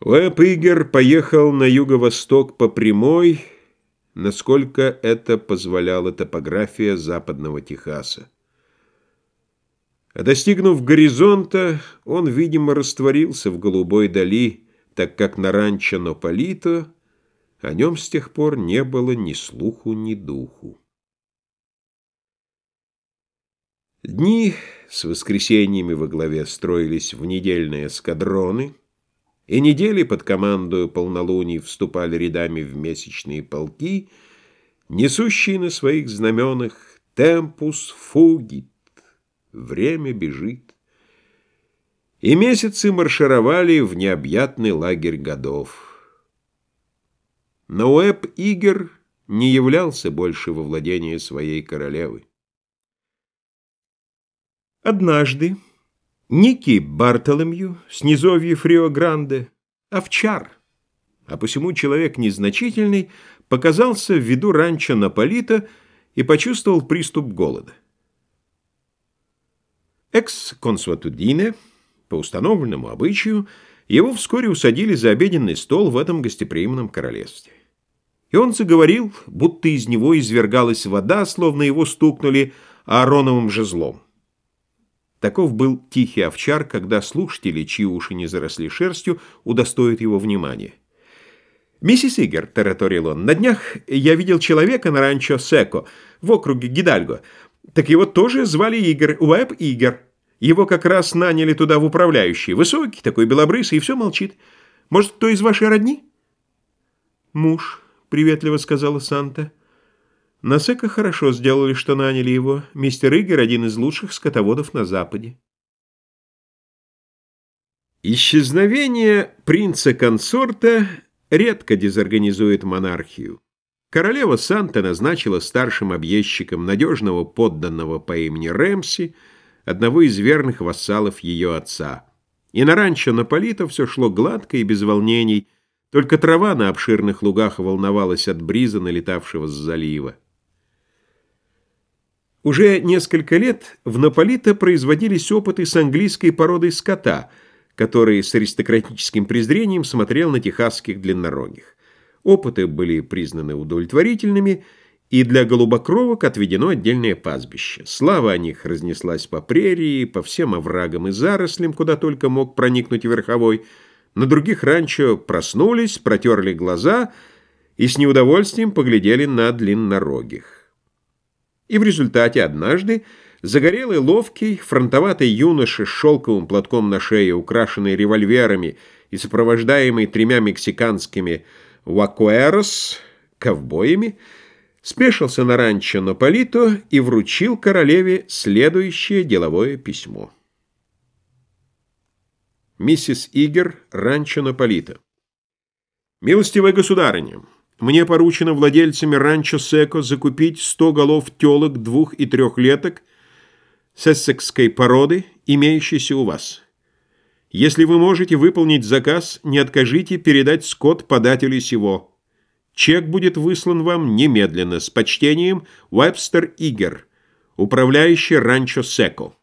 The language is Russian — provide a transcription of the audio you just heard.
Уэб Игер поехал на юго-восток по прямой, насколько это позволяла топография западного Техаса. А достигнув горизонта, он, видимо, растворился в голубой дали, так как на ранчо Нополито о нем с тех пор не было ни слуху, ни духу. Дни с воскресеньями во главе строились в недельные эскадроны — и недели под командою полнолуний вступали рядами в месячные полки, несущие на своих знаменах «Темпус фугит» — «Время бежит». И месяцы маршировали в необъятный лагерь годов. Но Уэб Игер не являлся больше во владении своей королевы. Однажды, Некий Бартоломью с низовьев Рио-Гранде, овчар, а посему человек незначительный, показался в виду ранчо Наполита и почувствовал приступ голода. Экс-консуатудине, по установленному обычаю, его вскоре усадили за обеденный стол в этом гостеприимном королевстве. И он заговорил, будто из него извергалась вода, словно его стукнули аароновым жезлом. Таков был тихий овчар, когда слушатели, чьи уши не заросли шерстью, удостоят его внимания. «Миссис Игер», — тараторил он, — «на днях я видел человека на ранчо Секо, в округе Гидальго. Так его тоже звали Игер, Уэб Игер. Его как раз наняли туда в управляющий. Высокий, такой белобрысый, и все молчит. Может, кто из вашей родни?» «Муж», — приветливо сказала Санта. На Сека хорошо сделали, что наняли его. Мистер Игер – один из лучших скотоводов на Западе. Исчезновение принца-консорта редко дезорганизует монархию. Королева Санта назначила старшим объездчиком надежного подданного по имени Рэмси, одного из верных вассалов ее отца. И на ранчо Наполита все шло гладко и без волнений, только трава на обширных лугах волновалась от бриза, налетавшего с залива. Уже несколько лет в Наполито производились опыты с английской породой скота, который с аристократическим презрением смотрел на техасских длиннорогих. Опыты были признаны удовлетворительными, и для голубокровок отведено отдельное пастбище. Слава о них разнеслась по прерии, по всем оврагам и зарослям, куда только мог проникнуть верховой. На других ранчо проснулись, протерли глаза и с неудовольствием поглядели на длиннорогих. И в результате однажды загорелый, ловкий, фронтоватый юноша с шелковым платком на шее, украшенный револьверами и сопровождаемый тремя мексиканскими вакуэрос, ковбоями, спешился на ранчо Наполито и вручил королеве следующее деловое письмо. Миссис Игер, ранчо Наполито. «Милостивая государыня, мне поручено владельцами ранчо Секо закупить 100 голов телок двух- и трехлеток сессекской породы, имеющейся у вас. Если вы можете выполнить заказ, не откажите передать скот подателю сего. Чек будет выслан вам немедленно. С почтением, Уэбстер Игер, управляющий ранчо Секо.